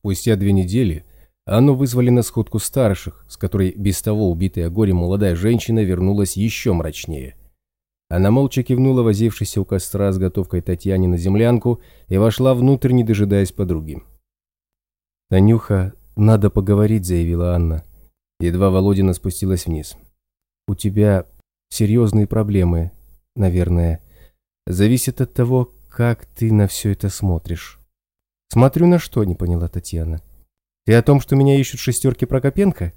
Спустя две недели Анну вызвали на сходку старших, с которой без того убитая горем молодая женщина вернулась еще мрачнее. Она молча кивнула возившейся у костра с готовкой Татьяне на землянку и вошла внутрь, не дожидаясь подруги. «Танюха, надо поговорить», — заявила Анна. Едва Володина спустилась вниз. «У тебя серьезные проблемы, наверное. Зависит от того, как ты на все это смотришь». «Смотрю на что?» — не поняла Татьяна. «Ты о том, что меня ищут шестерки Прокопенко?»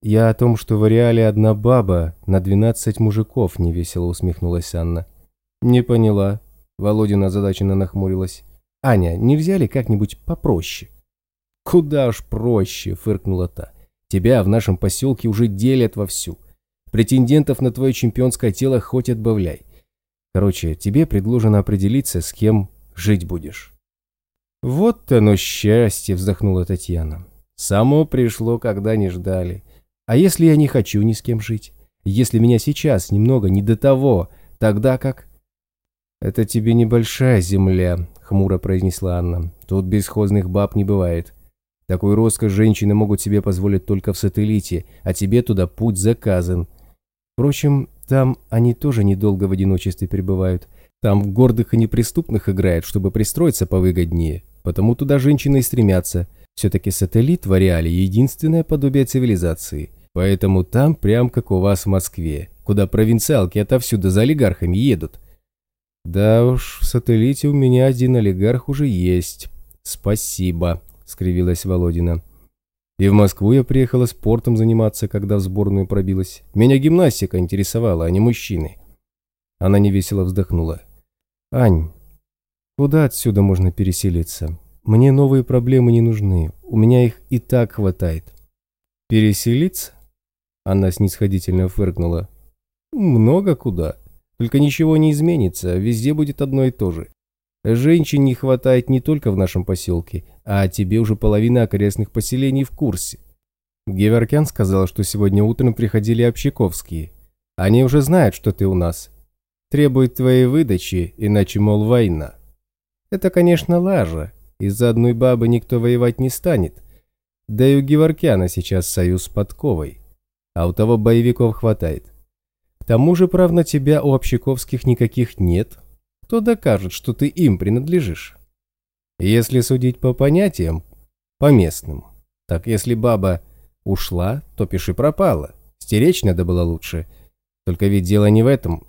«Я о том, что в ареале одна баба на двенадцать мужиков», — невесело усмехнулась Анна. «Не поняла». Володина озадаченно нахмурилась. «Аня, нельзя ли как-нибудь попроще?» «Куда уж проще», — фыркнула та. «Тебя в нашем поселке уже делят вовсю. Претендентов на твое чемпионское тело хоть отбавляй. Короче, тебе предложено определиться, с кем жить будешь». «Вот оно счастье!» — вздохнула Татьяна. «Само пришло, когда не ждали. А если я не хочу ни с кем жить? Если меня сейчас немного не до того, тогда как...» «Это тебе небольшая земля», — хмуро произнесла Анна. «Тут бесхозных баб не бывает. Такую роскошь женщины могут себе позволить только в сателлите, а тебе туда путь заказан. Впрочем, там они тоже недолго в одиночестве пребывают. Там в гордых и неприступных играют, чтобы пристроиться повыгоднее. Потому туда женщины и стремятся. Все-таки сателлит в ареале единственное подобие цивилизации. Поэтому там прям как у вас в Москве, куда провинциалки отовсюду за олигархами едут. Да уж, в сателлите у меня один олигарх уже есть. Спасибо, скривилась Володина. И в Москву я приехала спортом заниматься, когда в сборную пробилась. Меня гимнастика интересовала, а не мужчины. Она невесело вздохнула. «Ань, куда отсюда можно переселиться? Мне новые проблемы не нужны, у меня их и так хватает». «Переселиться?» Она снисходительно фыркнула. «Много куда. Только ничего не изменится, везде будет одно и то же. Женщин не хватает не только в нашем поселке, а тебе уже половина окрестных поселений в курсе. Геворкян сказал, что сегодня утром приходили общаковские. Они уже знают, что ты у нас. Требуют твоей выдачи, иначе, мол, война. Это, конечно, лажа. Из-за одной бабы никто воевать не станет. Да и у Геворкяна сейчас союз с подковой а у того боевиков хватает. К тому же прав на тебя у общаковских никаких нет. Кто докажет, что ты им принадлежишь? Если судить по понятиям, по местным, так если баба ушла, то пиши пропала. Стеречь надо было лучше. Только ведь дело не в этом.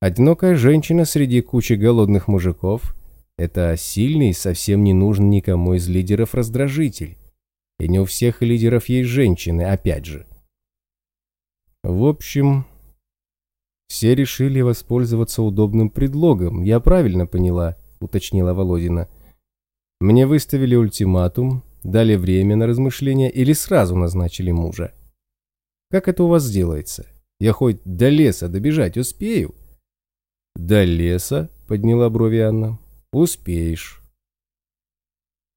Одинокая женщина среди кучи голодных мужиков – это сильный, совсем не нужен никому из лидеров раздражитель. И не у всех лидеров есть женщины, опять же. В общем, все решили воспользоваться удобным предлогом. Я правильно поняла, уточнила Володина. Мне выставили ультиматум, дали время на размышления или сразу назначили мужа. Как это у вас делается? Я хоть до леса добежать успею? До леса? Подняла брови Анна. Успеешь.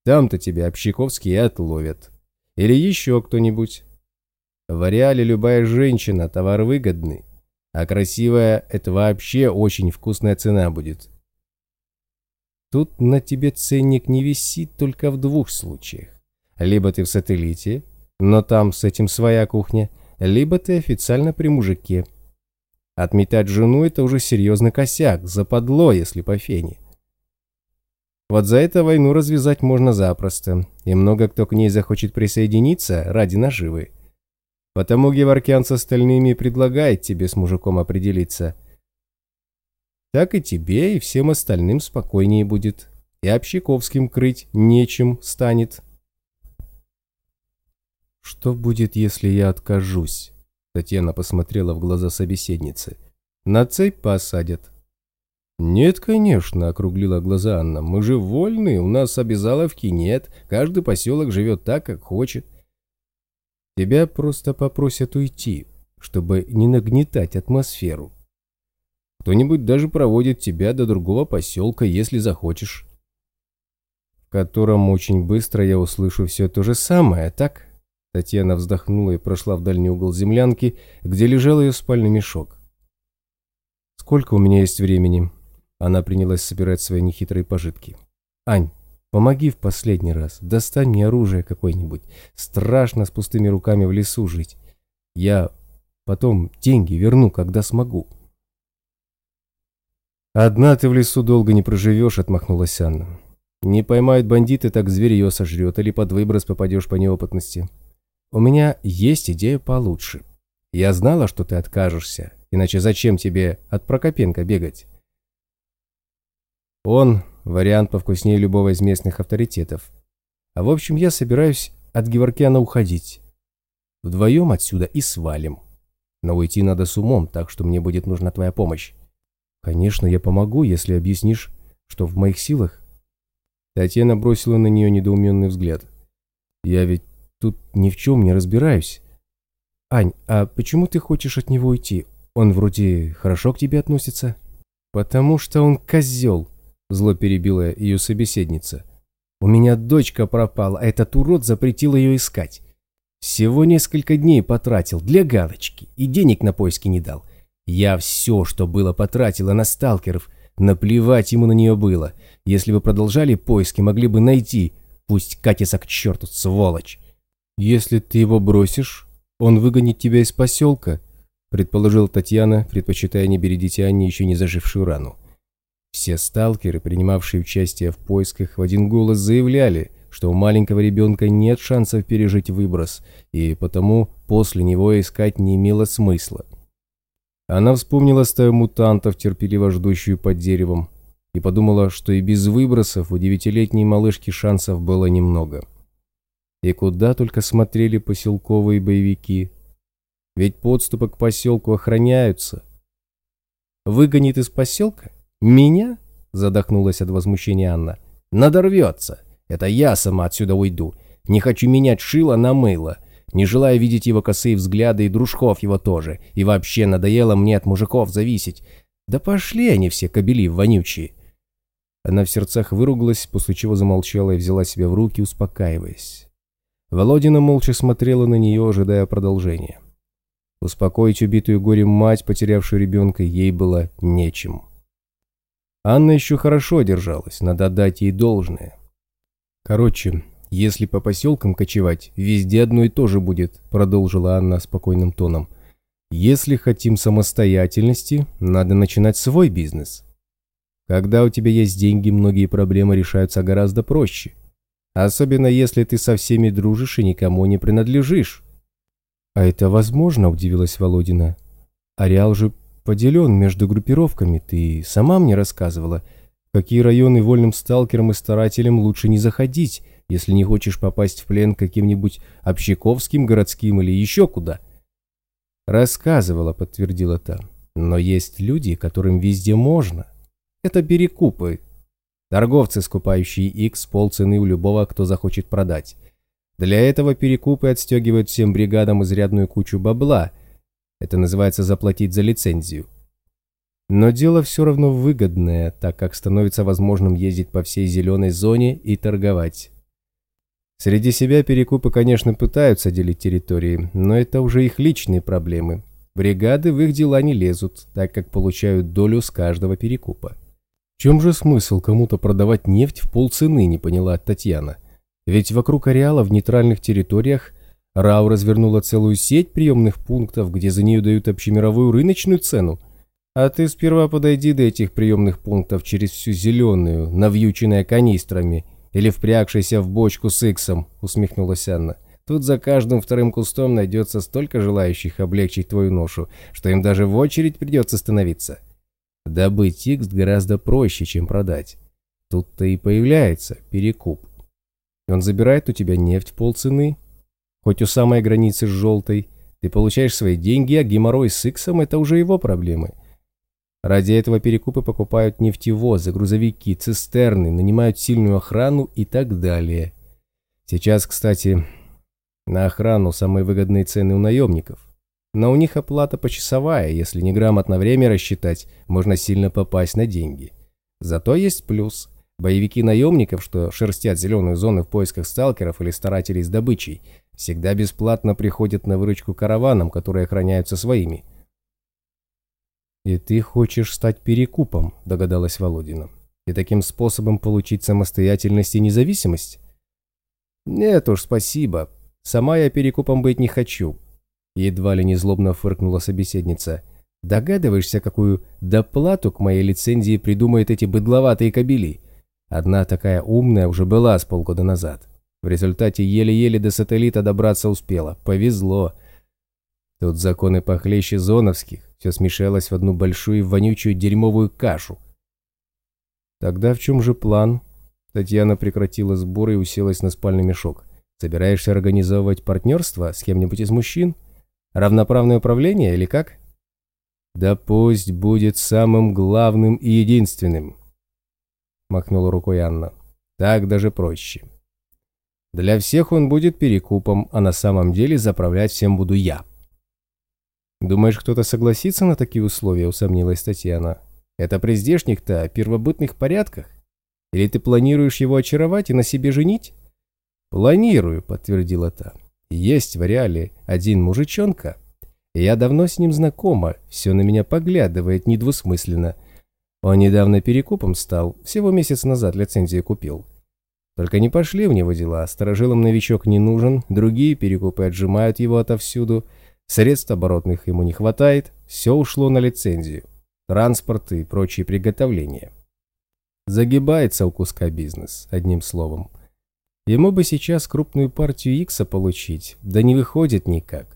Там-то тебя общаковские отловят. Или еще кто-нибудь. В ареале любая женщина – товар выгодный, а красивая – это вообще очень вкусная цена будет. Тут на тебе ценник не висит только в двух случаях. Либо ты в сателлите, но там с этим своя кухня, либо ты официально при мужике. Отметать жену – это уже серьезный косяк, западло, если по фене. Вот за это войну развязать можно запросто, и много кто к ней захочет присоединиться ради наживы. Потому Геворкян с остальными предлагает тебе с мужиком определиться. Так и тебе, и всем остальным спокойнее будет. И Общаковским крыть нечем станет. Что будет, если я откажусь? Татьяна посмотрела в глаза собеседницы. На цепь посадят. «Нет, конечно», — округлила глаза Анна. «Мы же вольны, у нас обязаловки нет, каждый поселок живет так, как хочет. Тебя просто попросят уйти, чтобы не нагнетать атмосферу. Кто-нибудь даже проводит тебя до другого поселка, если захочешь. В котором очень быстро я услышу все то же самое, так? Татьяна вздохнула и прошла в дальний угол землянки, где лежал ее спальный мешок. «Сколько у меня есть времени?» Она принялась собирать свои нехитрые пожитки. «Ань, Помоги в последний раз, достань мне оружие какое-нибудь. Страшно с пустыми руками в лесу жить. Я потом деньги верну, когда смогу». «Одна ты в лесу долго не проживешь», — отмахнулась Анна. «Не поймают бандиты, так зверь ее сожрет, или под выброс попадешь по неопытности. У меня есть идея получше. Я знала, что ты откажешься, иначе зачем тебе от Прокопенко бегать?» Он – вариант повкуснее любого из местных авторитетов. А в общем, я собираюсь от Геворкяна уходить. Вдвоем отсюда и свалим. Но уйти надо с умом, так что мне будет нужна твоя помощь. «Конечно, я помогу, если объяснишь, что в моих силах». Татьяна бросила на нее недоуменный взгляд. «Я ведь тут ни в чем не разбираюсь. Ань, а почему ты хочешь от него уйти? Он вроде хорошо к тебе относится». «Потому что он козел», — зло перебила ее собеседница. «У меня дочка пропала, а этот урод запретил ее искать. Всего несколько дней потратил для галочки и денег на поиски не дал. Я все, что было, потратила на сталкеров. Наплевать ему на нее было. Если бы продолжали поиски, могли бы найти. Пусть катится к черту, сволочь. Если ты его бросишь, он выгонит тебя из поселка, предположила Татьяна, предпочитая не бередить Анне еще не зажившую рану. Все сталкеры, принимавшие участие в поисках, в один голос заявляли, что у маленького ребенка нет шансов пережить выброс, и потому после него искать не имело смысла. Она вспомнила стаю мутантов, терпеливо ждущую под деревом, и подумала, что и без выбросов у девятилетней малышки шансов было немного. И куда только смотрели поселковые боевики. Ведь подступы к поселку охраняются. «Выгонит из поселка? Меня?» – задохнулась от возмущения Анна. «Надорвется. Это я сама отсюда уйду. Не хочу менять шило на мыло не желая видеть его косые взгляды и дружков его тоже, и вообще надоело мне от мужиков зависеть. Да пошли они все, кобели вонючие. Она в сердцах выругалась, после чего замолчала и взяла себя в руки, успокаиваясь. Володина молча смотрела на нее, ожидая продолжения. Успокоить убитую горем мать, потерявшую ребенка, ей было нечем. Анна еще хорошо держалась, надо отдать ей должное. Короче, если по поселкам кочевать, везде одно и то же будет», — продолжила Анна спокойным тоном. «Если хотим самостоятельности, надо начинать свой бизнес. Когда у тебя есть деньги, многие проблемы решаются гораздо проще. Особенно если ты со всеми дружишь и никому не принадлежишь». «А это возможно?» – удивилась Володина. «Ареал же поделен между группировками, ты сама мне рассказывала. какие районы вольным сталкерам и старателям лучше не заходить, если не хочешь попасть в плен каким-нибудь общаковским, городским или еще куда. Рассказывала, подтвердила та. Но есть люди, которым везде можно. Это перекупы. Торговцы, скупающие X полцены у любого, кто захочет продать. Для этого перекупы отстегивают всем бригадам изрядную кучу бабла. Это называется заплатить за лицензию. Но дело все равно выгодное, так как становится возможным ездить по всей зеленой зоне и торговать. Среди себя перекупы, конечно, пытаются делить территории, но это уже их личные проблемы. Бригады в их дела не лезут, так как получают долю с каждого перекупа. В чем же смысл кому-то продавать нефть в полцены, не поняла Татьяна. Ведь вокруг ареала в нейтральных территориях РАУ развернула целую сеть приемных пунктов, где за нее дают общемировую рыночную цену. А ты сперва подойди до этих приемных пунктов через всю зеленую, навьюченная канистрами, или впрягшийся в бочку с иксом», — усмехнулась Анна. «Тут за каждым вторым кустом найдется столько желающих облегчить твою ношу, что им даже в очередь придется становиться. Добыть икс гораздо проще, чем продать. Тут-то и появляется перекуп. Он забирает у тебя нефть полцены, хоть у самой границы с желтой. Ты получаешь свои деньги, а геморрой с иксом – это уже его проблемы. Ради этого перекупы покупают нефтевозы, грузовики, цистерны, нанимают сильную охрану и так далее. Сейчас, кстати, на охрану самые выгодные цены у наемников. Но у них оплата почасовая, если неграмотно время рассчитать, можно сильно попасть на деньги. Зато есть плюс. Боевики наемников, что шерстят зеленую зону в поисках сталкеров или старателей с добычей, всегда бесплатно приходят на выручку караванам, которые охраняются своими – «И ты хочешь стать перекупом», — догадалась Володина. и таким способом получить самостоятельность и независимость? Нет уж, спасибо. Сама я перекупом быть не хочу. Едва ли не злобно фыркнула собеседница. Догадываешься, какую доплату к моей лицензии придумают эти быдловатые кобели? Одна такая умная уже была с полгода назад. В результате еле-еле до сателлита добраться успела. Повезло. Тут законы похлеще зоновских. Все смешалось в одну большую вонючую дерьмовую кашу. Тогда в чем же план? Татьяна прекратила сборы и уселась на спальный мешок. Собираешься организовывать партнерство с кем-нибудь из мужчин? Равноправное управление или как? Да пусть будет самым главным и единственным. Махнула рукой Анна. Так даже проще. Для всех он будет перекупом, а на самом деле заправлять всем буду я. «Думаешь, кто-то согласится на такие условия?» – усомнилась Татьяна. «Это при здешних-то первобытных порядках? Или ты планируешь его очаровать и на себе женить?» «Планирую», – подтвердила та. «Есть в реале один мужичонка. Я давно с ним знакома, все на меня поглядывает недвусмысленно. Он недавно перекупом стал, всего месяц назад лицензию купил. Только не пошли в него дела, сторожилам новичок не нужен, другие перекупы отжимают его отовсюду – Средств оборотных ему не хватает, все ушло на лицензию, транспорт и прочие приготовления. Загибается у куска бизнес, одним словом. Ему бы сейчас крупную партию Икса получить, да не выходит никак.